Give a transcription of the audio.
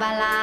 balas